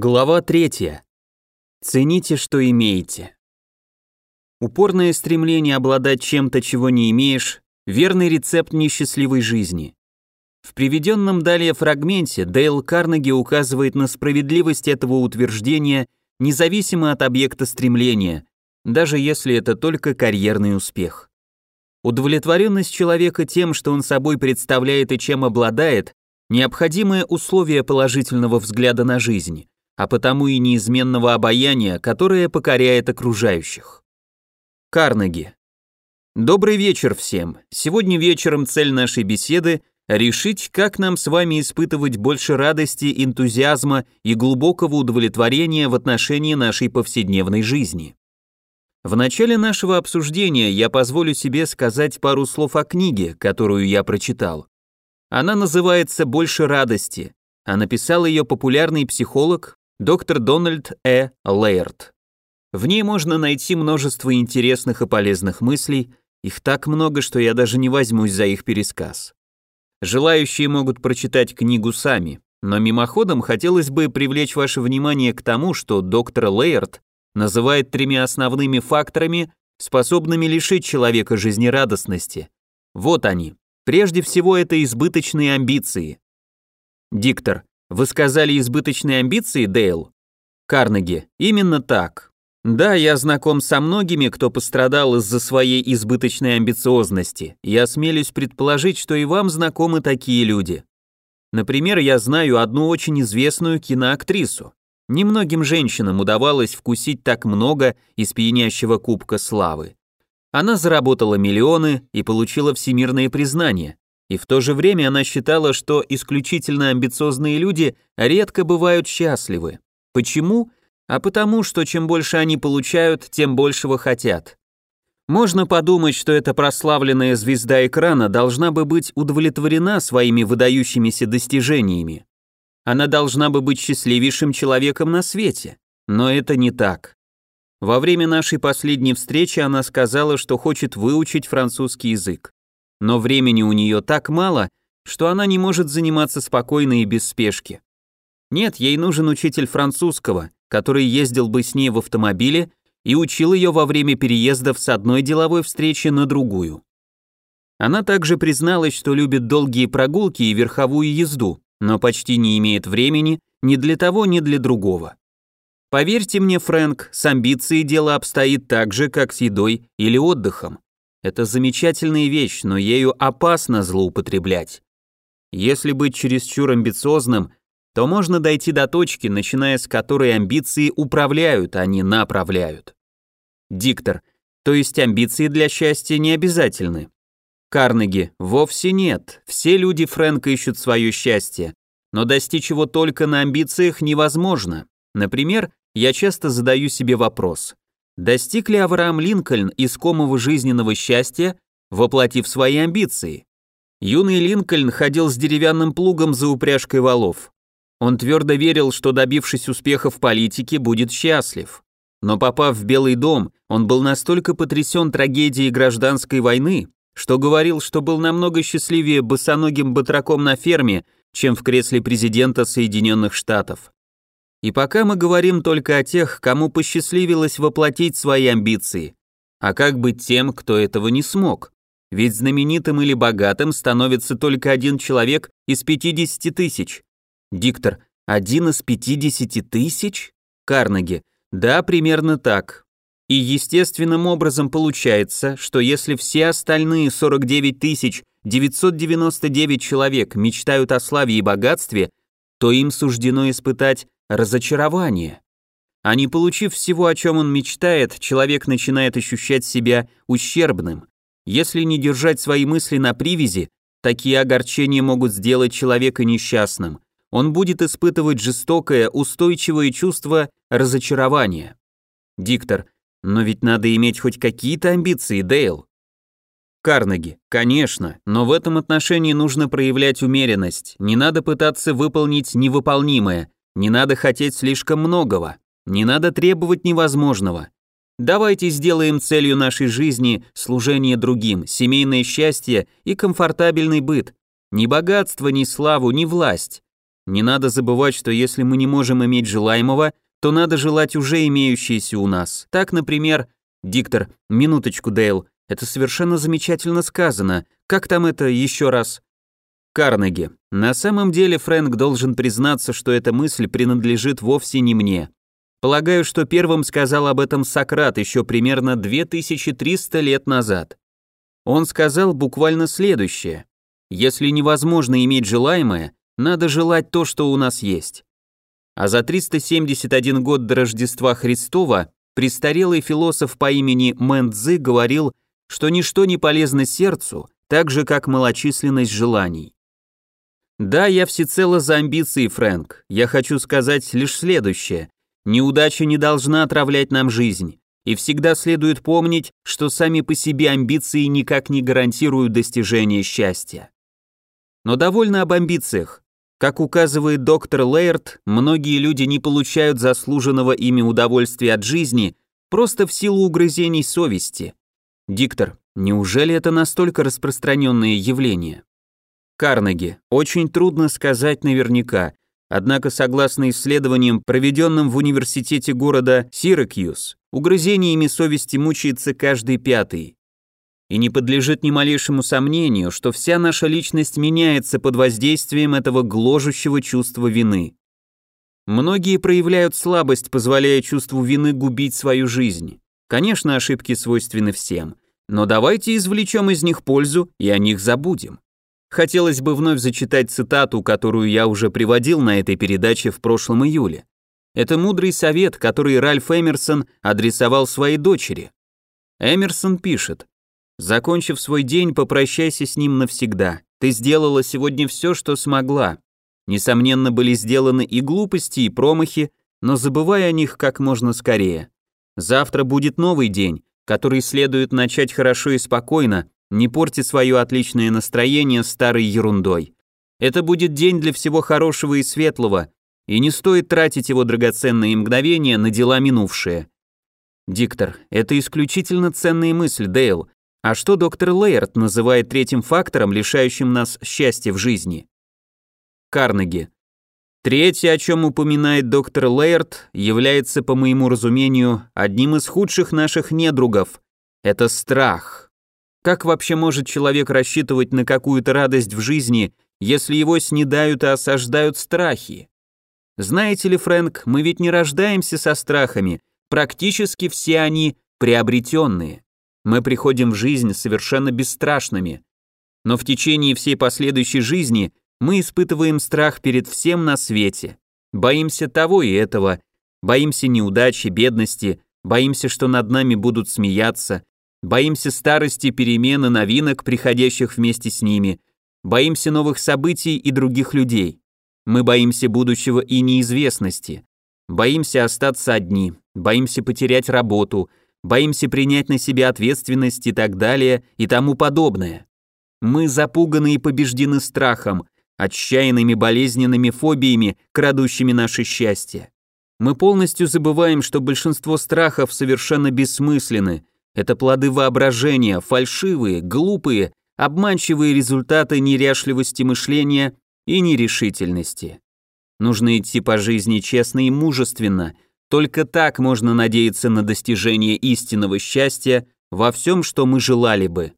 Глава 3. Цените, что имеете. Упорное стремление обладать чем-то, чего не имеешь, верный рецепт несчастливой жизни. В приведенном далее фрагменте Дейл Карнеги указывает на справедливость этого утверждения независимо от объекта стремления, даже если это только карьерный успех. Удовлетворенность человека тем, что он собой представляет и чем обладает, необходимое условие положительного взгляда на жизнь а потому и неизменного обаяния, которое покоряет окружающих. Карнеги. Добрый вечер всем. Сегодня вечером цель нашей беседы – решить, как нам с вами испытывать больше радости, энтузиазма и глубокого удовлетворения в отношении нашей повседневной жизни. В начале нашего обсуждения я позволю себе сказать пару слов о книге, которую я прочитал. Она называется «Больше радости», а написал ее популярный психолог, доктор Дональд Э. Лейерт. В ней можно найти множество интересных и полезных мыслей, их так много, что я даже не возьмусь за их пересказ. Желающие могут прочитать книгу сами, но мимоходом хотелось бы привлечь ваше внимание к тому, что доктор Лейерт называет тремя основными факторами, способными лишить человека жизнерадостности. Вот они. Прежде всего, это избыточные амбиции. Диктор. Вы сказали избыточные амбиции, Дейл? Карнеги. Именно так. Да, я знаком со многими, кто пострадал из-за своей избыточной амбициозности. Я осмелюсь предположить, что и вам знакомы такие люди. Например, я знаю одну очень известную киноактрису. Немногим женщинам удавалось вкусить так много из пьянящего кубка славы. Она заработала миллионы и получила всемирное признание. И в то же время она считала, что исключительно амбициозные люди редко бывают счастливы. Почему? А потому, что чем больше они получают, тем большего хотят. Можно подумать, что эта прославленная звезда экрана должна бы быть удовлетворена своими выдающимися достижениями. Она должна бы быть счастливейшим человеком на свете. Но это не так. Во время нашей последней встречи она сказала, что хочет выучить французский язык но времени у нее так мало, что она не может заниматься спокойно и без спешки. Нет, ей нужен учитель французского, который ездил бы с ней в автомобиле и учил ее во время переездов с одной деловой встречи на другую. Она также призналась, что любит долгие прогулки и верховую езду, но почти не имеет времени ни для того, ни для другого. Поверьте мне, Фрэнк, с амбицией дело обстоит так же, как с едой или отдыхом. Это замечательная вещь, но ею опасно злоупотреблять. Если быть чересчур амбициозным, то можно дойти до точки, начиная с которой амбиции управляют, а не направляют. Диктор. То есть амбиции для счастья не обязательны. Карнеги. Вовсе нет. Все люди Фрэнка ищут свое счастье. Но достичь его только на амбициях невозможно. Например, я часто задаю себе вопрос. Достиг ли Авраам Линкольн искомого жизненного счастья, воплотив свои амбиции? Юный Линкольн ходил с деревянным плугом за упряжкой валов. Он твердо верил, что добившись успеха в политике, будет счастлив. Но попав в Белый дом, он был настолько потрясен трагедией гражданской войны, что говорил, что был намного счастливее босоногим батраком на ферме, чем в кресле президента Соединенных Штатов. И пока мы говорим только о тех, кому посчастливилось воплотить свои амбиции. А как быть тем, кто этого не смог? Ведь знаменитым или богатым становится только один человек из 50 тысяч. Диктор, один из 50 тысяч? Карнеги, да, примерно так. И естественным образом получается, что если все остальные 49 тысяч 999 человек мечтают о славе и богатстве, то им суждено испытать разочарование. А не получив всего, о чем он мечтает, человек начинает ощущать себя ущербным. Если не держать свои мысли на привязи, такие огорчения могут сделать человека несчастным. Он будет испытывать жестокое, устойчивое чувство разочарования. Диктор, но ведь надо иметь хоть какие-то амбиции, Дейл. Карнеги, конечно, но в этом отношении нужно проявлять умеренность, не надо пытаться выполнить невыполнимое, не надо хотеть слишком многого, не надо требовать невозможного. Давайте сделаем целью нашей жизни служение другим, семейное счастье и комфортабельный быт. Ни богатство, ни славу, ни власть. Не надо забывать, что если мы не можем иметь желаемого, то надо желать уже имеющееся у нас. Так, например, диктор, минуточку, Дейл, это совершенно замечательно сказано. Как там это еще раз? Карнеги. На самом деле Фрэнк должен признаться, что эта мысль принадлежит вовсе не мне. Полагаю, что первым сказал об этом Сократ еще примерно 2300 лет назад. Он сказал буквально следующее. Если невозможно иметь желаемое, надо желать то, что у нас есть. А за 371 год до Рождества Христова престарелый философ по имени Мэн Цзы говорил, что ничто не полезно сердцу, так же, как малочисленность желаний. Да, я всецело за амбиции, Фрэнк. Я хочу сказать лишь следующее. Неудача не должна отравлять нам жизнь. И всегда следует помнить, что сами по себе амбиции никак не гарантируют достижения счастья. Но довольно об амбициях. Как указывает доктор Лейерт, многие люди не получают заслуженного ими удовольствия от жизни просто в силу угрызений совести. Диктор, неужели это настолько распространенное явление? Карнеги. Очень трудно сказать наверняка, однако согласно исследованиям, проведенным в университете города Сиракьюз, угрызениями совести мучается каждый пятый. И не подлежит ни малейшему сомнению, что вся наша личность меняется под воздействием этого гложущего чувства вины. Многие проявляют слабость, позволяя чувству вины губить свою жизнь. Конечно, ошибки свойственны всем, но давайте извлечем из них пользу и о них забудем. Хотелось бы вновь зачитать цитату, которую я уже приводил на этой передаче в прошлом июле. Это мудрый совет, который Ральф Эмерсон адресовал своей дочери. Эмерсон пишет, «Закончив свой день, попрощайся с ним навсегда. Ты сделала сегодня все, что смогла. Несомненно, были сделаны и глупости, и промахи, но забывай о них как можно скорее. Завтра будет новый день, который следует начать хорошо и спокойно, не порти свое отличное настроение старой ерундой. Это будет день для всего хорошего и светлого, и не стоит тратить его драгоценные мгновения на дела минувшие. Диктор, это исключительно ценная мысль, Дейл. А что доктор Лейерт называет третьим фактором, лишающим нас счастья в жизни? Карнеги. Третье, о чем упоминает доктор Лейерт, является, по моему разумению, одним из худших наших недругов. Это страх. Как вообще может человек рассчитывать на какую-то радость в жизни, если его снедают и осаждают страхи? Знаете ли, Фрэнк, мы ведь не рождаемся со страхами, практически все они приобретенные. Мы приходим в жизнь совершенно бесстрашными. Но в течение всей последующей жизни мы испытываем страх перед всем на свете. Боимся того и этого, боимся неудачи, бедности, боимся, что над нами будут смеяться, Боимся старости, перемены, новинок, приходящих вместе с ними. Боимся новых событий и других людей. Мы боимся будущего и неизвестности. Боимся остаться одни, боимся потерять работу, боимся принять на себя ответственность и так далее и тому подобное. Мы запуганы и побеждены страхом, отчаянными болезненными фобиями, крадущими наше счастье. Мы полностью забываем, что большинство страхов совершенно бессмысленны, это плоды воображения, фальшивые, глупые, обманчивые результаты неряшливости мышления и нерешительности. Нужно идти по жизни честно и мужественно, только так можно надеяться на достижение истинного счастья во всем, что мы желали бы.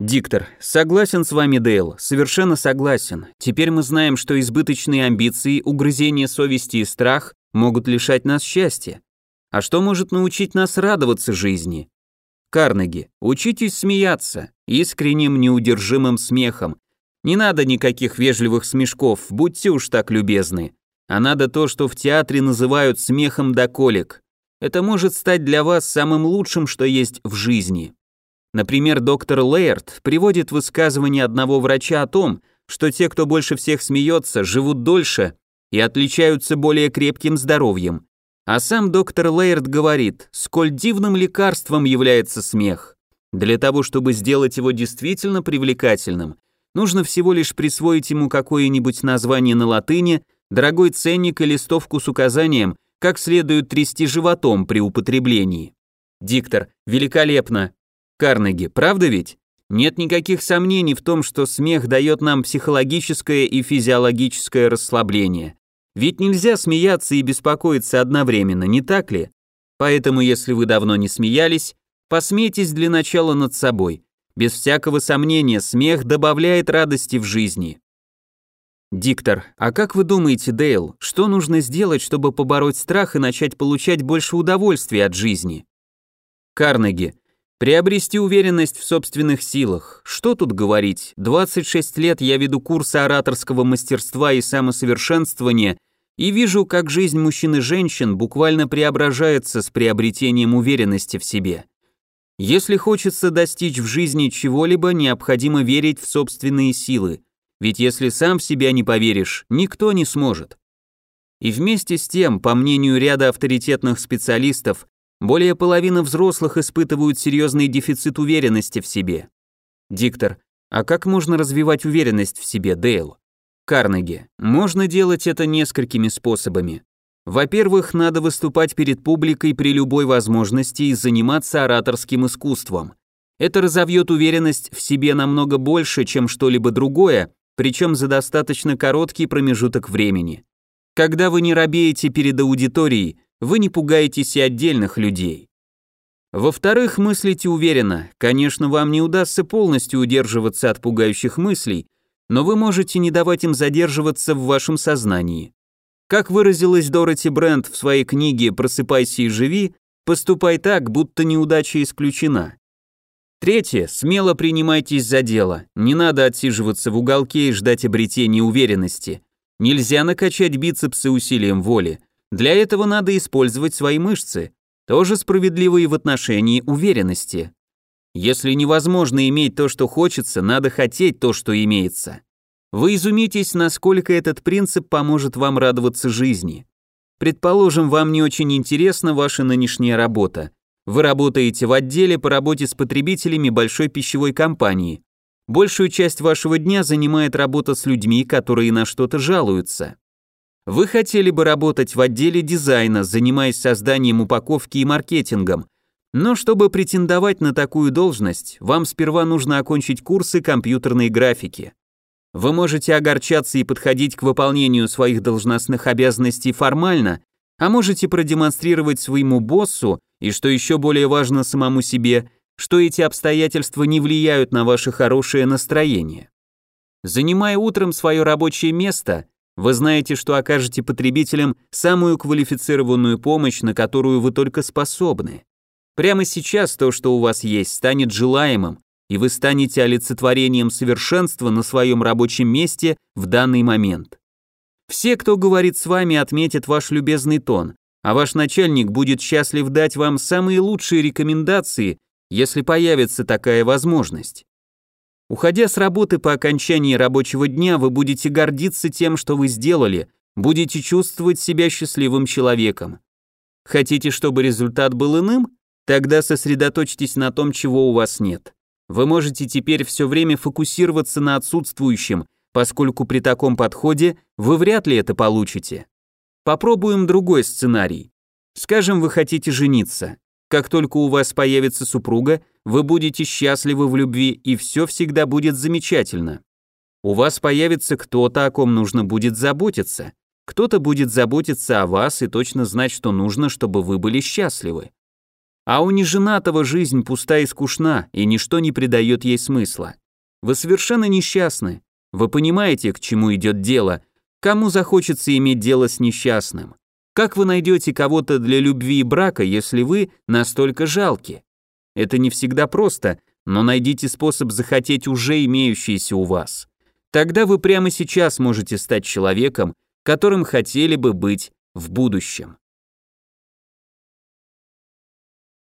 Диктор, согласен с вами, Дейл, совершенно согласен. Теперь мы знаем, что избыточные амбиции, угрызение совести и страх могут лишать нас счастья. А что может научить нас радоваться жизни? Карнеги, учитесь смеяться, искренним неудержимым смехом. Не надо никаких вежливых смешков, будьте уж так любезны. А надо то, что в театре называют смехом до колик. Это может стать для вас самым лучшим, что есть в жизни. Например, доктор Лейерт приводит высказывание одного врача о том, что те, кто больше всех смеется, живут дольше и отличаются более крепким здоровьем. А сам доктор Лейерт говорит, сколь дивным лекарством является смех. Для того, чтобы сделать его действительно привлекательным, нужно всего лишь присвоить ему какое-нибудь название на латыни, дорогой ценник и листовку с указанием, как следует трясти животом при употреблении. Диктор, великолепно. Карнеги, правда ведь? Нет никаких сомнений в том, что смех дает нам психологическое и физиологическое расслабление. Ведь нельзя смеяться и беспокоиться одновременно, не так ли? Поэтому, если вы давно не смеялись, посмейтесь для начала над собой. Без всякого сомнения, смех добавляет радости в жизни. Диктор, а как вы думаете, Дейл, что нужно сделать, чтобы побороть страх и начать получать больше удовольствия от жизни? Карнеги, приобрести уверенность в собственных силах. Что тут говорить? 26 лет я веду курсы ораторского мастерства и самосовершенствования и вижу, как жизнь мужчин и женщин буквально преображается с приобретением уверенности в себе. Если хочется достичь в жизни чего-либо, необходимо верить в собственные силы, ведь если сам в себя не поверишь, никто не сможет. И вместе с тем, по мнению ряда авторитетных специалистов, более половины взрослых испытывают серьезный дефицит уверенности в себе. Диктор, а как можно развивать уверенность в себе, Дейл? Карнеги, можно делать это несколькими способами. Во-первых, надо выступать перед публикой при любой возможности и заниматься ораторским искусством. Это разовьет уверенность в себе намного больше, чем что-либо другое, причем за достаточно короткий промежуток времени. Когда вы не робеете перед аудиторией, вы не пугаетесь и отдельных людей. Во-вторых, мыслите уверенно. Конечно, вам не удастся полностью удерживаться от пугающих мыслей, но вы можете не давать им задерживаться в вашем сознании. Как выразилась Дороти Брент в своей книге «Просыпайся и живи», поступай так, будто неудача исключена. Третье. Смело принимайтесь за дело. Не надо отсиживаться в уголке и ждать обретения уверенности. Нельзя накачать бицепсы усилием воли. Для этого надо использовать свои мышцы. Тоже справедливо и в отношении уверенности. Если невозможно иметь то, что хочется, надо хотеть то, что имеется. Вы изумитесь, насколько этот принцип поможет вам радоваться жизни. Предположим, вам не очень интересна ваша нынешняя работа. Вы работаете в отделе по работе с потребителями большой пищевой компании. Большую часть вашего дня занимает работа с людьми, которые на что-то жалуются. Вы хотели бы работать в отделе дизайна, занимаясь созданием упаковки и маркетингом, но чтобы претендовать на такую должность, вам сперва нужно окончить курсы компьютерной графики. Вы можете огорчаться и подходить к выполнению своих должностных обязанностей формально, а можете продемонстрировать своему боссу, и что еще более важно самому себе, что эти обстоятельства не влияют на ваше хорошее настроение. Занимая утром свое рабочее место, вы знаете, что окажете потребителям самую квалифицированную помощь, на которую вы только способны. Прямо сейчас то, что у вас есть, станет желаемым, и вы станете олицетворением совершенства на своем рабочем месте в данный момент. Все, кто говорит с вами, отметят ваш любезный тон, а ваш начальник будет счастлив дать вам самые лучшие рекомендации, если появится такая возможность. Уходя с работы по окончании рабочего дня, вы будете гордиться тем, что вы сделали, будете чувствовать себя счастливым человеком. Хотите, чтобы результат был иным? Тогда сосредоточьтесь на том, чего у вас нет. Вы можете теперь все время фокусироваться на отсутствующем, поскольку при таком подходе вы вряд ли это получите. Попробуем другой сценарий. Скажем, вы хотите жениться. Как только у вас появится супруга, вы будете счастливы в любви, и все всегда будет замечательно. У вас появится кто-то, о ком нужно будет заботиться. Кто-то будет заботиться о вас и точно знать, что нужно, чтобы вы были счастливы. А у неженатого жизнь пуста и скучна, и ничто не придает ей смысла. Вы совершенно несчастны. Вы понимаете, к чему идет дело. Кому захочется иметь дело с несчастным? Как вы найдете кого-то для любви и брака, если вы настолько жалки? Это не всегда просто, но найдите способ захотеть уже имеющееся у вас. Тогда вы прямо сейчас можете стать человеком, которым хотели бы быть в будущем.